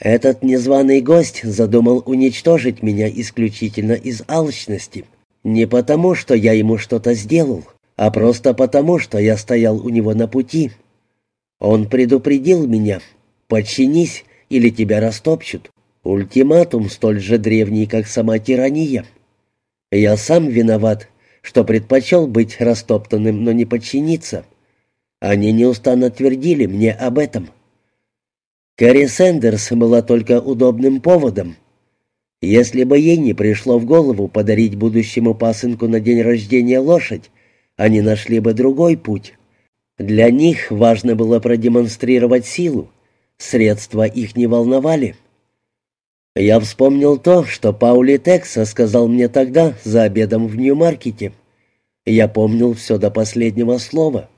Этот незваный гость задумал уничтожить меня исключительно из алчности. Не потому, что я ему что-то сделал, а просто потому, что я стоял у него на пути. Он предупредил меня «Подчинись, или тебя растопчут». Ультиматум столь же древний, как сама тирания. Я сам виноват, что предпочел быть растоптанным, но не подчиниться. Они неустанно твердили мне об этом. Кэрри Сэндерс была только удобным поводом. Если бы ей не пришло в голову подарить будущему пасынку на день рождения лошадь, они нашли бы другой путь. Для них важно было продемонстрировать силу. Средства их не волновали. Я вспомнил то, что Паули Текса сказал мне тогда за обедом в Нью-Маркете. Я помнил все до последнего слова.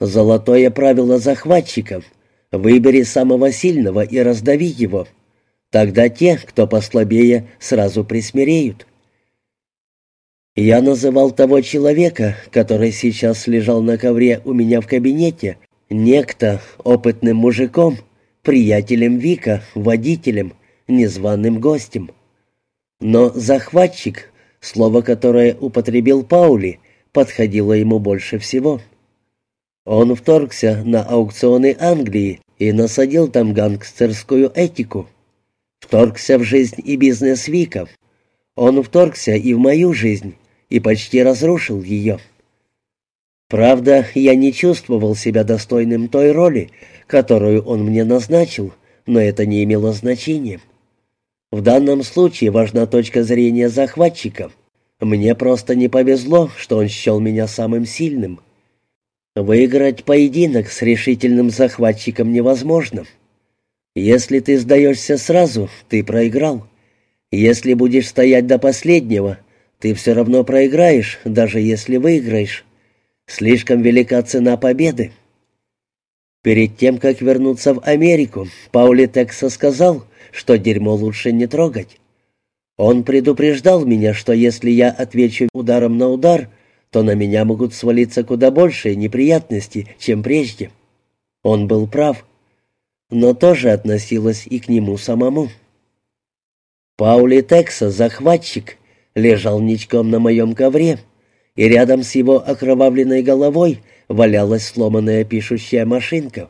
Золотое правило захватчиков — Выбери самого сильного и раздави его. Тогда те, кто послабее, сразу присмиреют. Я называл того человека, который сейчас лежал на ковре у меня в кабинете, некто опытным мужиком, приятелем Вика, водителем, незваным гостем. Но захватчик, слово которое употребил Паули, подходило ему больше всего. Он вторгся на аукционы Англии и насадил там гангстерскую этику. Вторгся в жизнь и бизнес Виков. Он вторгся и в мою жизнь, и почти разрушил ее. Правда, я не чувствовал себя достойным той роли, которую он мне назначил, но это не имело значения. В данном случае важна точка зрения захватчика. Мне просто не повезло, что он счел меня самым сильным. Выиграть поединок с решительным захватчиком невозможно. Если ты сдаешься сразу, ты проиграл. Если будешь стоять до последнего, ты все равно проиграешь, даже если выиграешь. Слишком велика цена победы. Перед тем, как вернуться в Америку, Паули Текса сказал, что дерьмо лучше не трогать. Он предупреждал меня, что если я отвечу ударом на удар, то на меня могут свалиться куда большие неприятности, чем прежде. Он был прав, но тоже относилось и к нему самому. Паули Текса, захватчик, лежал ничком на моем ковре, и рядом с его окровавленной головой валялась сломанная пишущая машинка.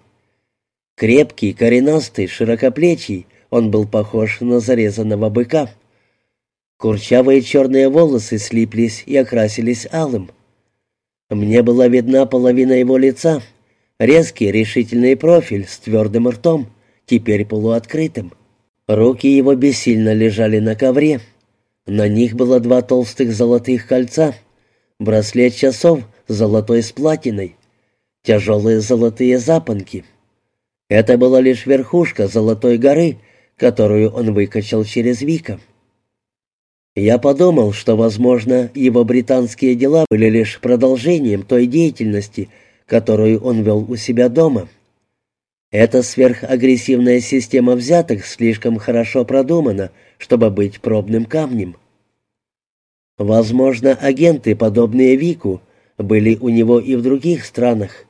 Крепкий, коренастый, широкоплечий, он был похож на зарезанного быка. Курчавые черные волосы слиплись и окрасились алым. Мне была видна половина его лица, резкий решительный профиль с твердым ртом, теперь полуоткрытым. Руки его бессильно лежали на ковре. На них было два толстых золотых кольца, браслет часов золотой с платиной, тяжелые золотые запонки. Это была лишь верхушка золотой горы, которую он выкачал через Вика. Я подумал, что, возможно, его британские дела были лишь продолжением той деятельности, которую он вел у себя дома. Эта сверхагрессивная система взяток слишком хорошо продумана, чтобы быть пробным камнем. Возможно, агенты, подобные Вику, были у него и в других странах.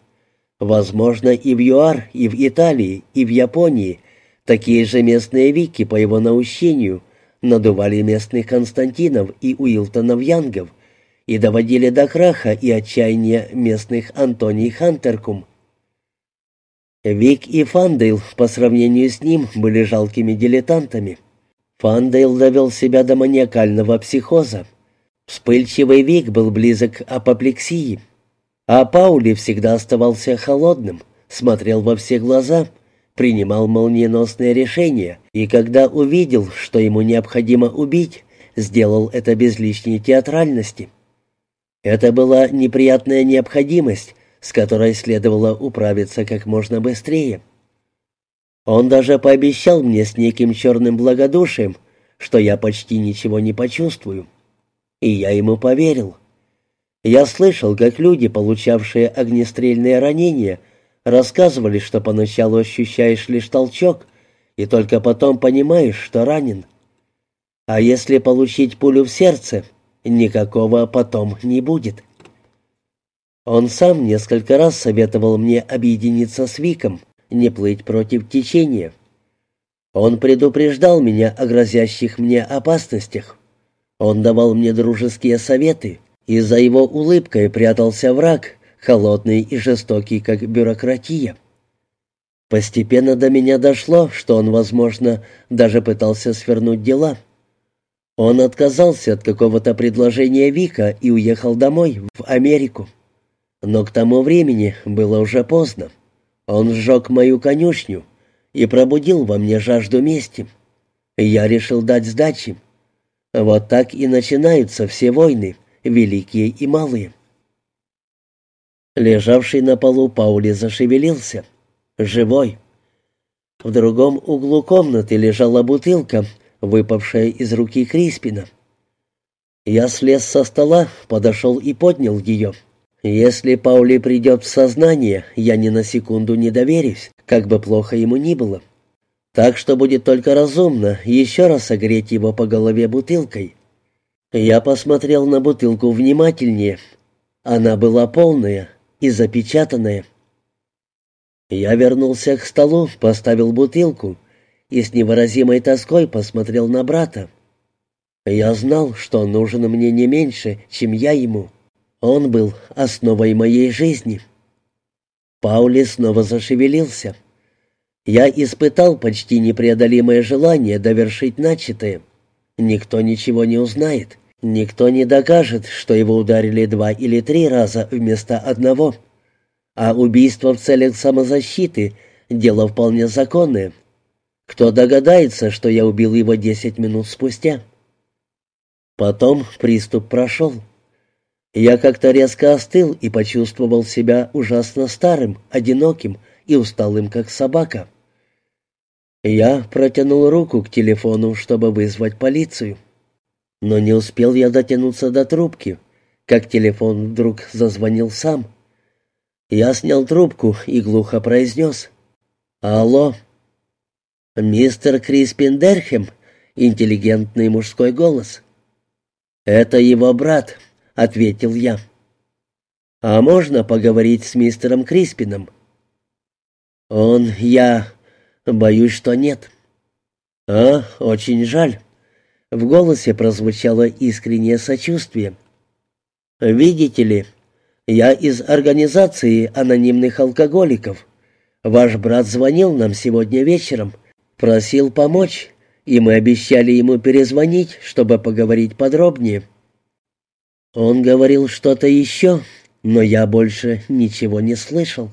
Возможно, и в ЮАР, и в Италии, и в Японии, такие же местные Вики по его наущению – надували местных Константинов и Уилтонов Янгов и доводили до краха и отчаяния местных Антоний Хантеркум. Вик и Фандейл по сравнению с ним были жалкими дилетантами. Фандейл довел себя до маниакального психоза. Вспыльчивый Вик был близок к апоплексии, а Паули всегда оставался холодным, смотрел во все глаза — принимал молниеносные решения, и когда увидел, что ему необходимо убить, сделал это без лишней театральности. Это была неприятная необходимость, с которой следовало управиться как можно быстрее. Он даже пообещал мне с неким черным благодушием, что я почти ничего не почувствую. И я ему поверил. Я слышал, как люди, получавшие огнестрельные ранения, Рассказывали, что поначалу ощущаешь лишь толчок, и только потом понимаешь, что ранен. А если получить пулю в сердце, никакого потом не будет. Он сам несколько раз советовал мне объединиться с Виком, не плыть против течения. Он предупреждал меня о грозящих мне опасностях. Он давал мне дружеские советы, и за его улыбкой прятался враг, холодный и жестокий, как бюрократия. Постепенно до меня дошло, что он, возможно, даже пытался свернуть дела. Он отказался от какого-то предложения Вика и уехал домой, в Америку. Но к тому времени было уже поздно. Он сжег мою конюшню и пробудил во мне жажду мести. Я решил дать сдачи. Вот так и начинаются все войны, великие и малые. Лежавший на полу Паули зашевелился. Живой. В другом углу комнаты лежала бутылка, выпавшая из руки Криспина. Я слез со стола, подошел и поднял ее. Если Паули придет в сознание, я ни на секунду не доверюсь, как бы плохо ему ни было. Так что будет только разумно еще раз огреть его по голове бутылкой. Я посмотрел на бутылку внимательнее. Она была полная и запечатанная. Я вернулся к столу, поставил бутылку и с невыразимой тоской посмотрел на брата. Я знал, что он нужен мне не меньше, чем я ему. Он был основой моей жизни. Паули снова зашевелился. Я испытал почти непреодолимое желание довершить начатое. Никто ничего не узнает. Никто не докажет, что его ударили два или три раза вместо одного. А убийство в целях самозащиты — дело вполне законное. Кто догадается, что я убил его десять минут спустя? Потом приступ прошел. Я как-то резко остыл и почувствовал себя ужасно старым, одиноким и усталым, как собака. Я протянул руку к телефону, чтобы вызвать полицию. Но не успел я дотянуться до трубки, как телефон вдруг зазвонил сам. Я снял трубку и глухо произнес «Алло». «Мистер Криспин Дерхем», интеллигентный мужской голос. «Это его брат», ответил я. «А можно поговорить с мистером Криспином?» «Он... я... боюсь, что нет». «А, очень жаль». В голосе прозвучало искреннее сочувствие. «Видите ли, я из организации анонимных алкоголиков. Ваш брат звонил нам сегодня вечером, просил помочь, и мы обещали ему перезвонить, чтобы поговорить подробнее». Он говорил что-то еще, но я больше ничего не слышал.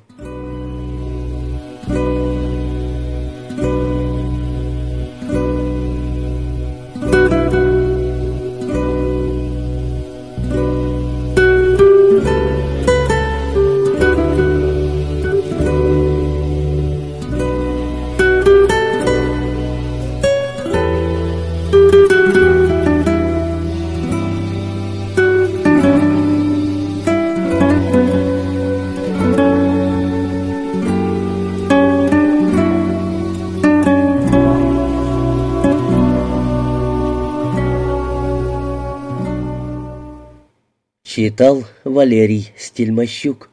Читал Валерий Стельмощук.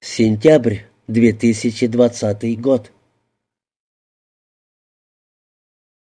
Сентябрь 2020 год.